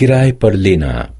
किराए पर लेना।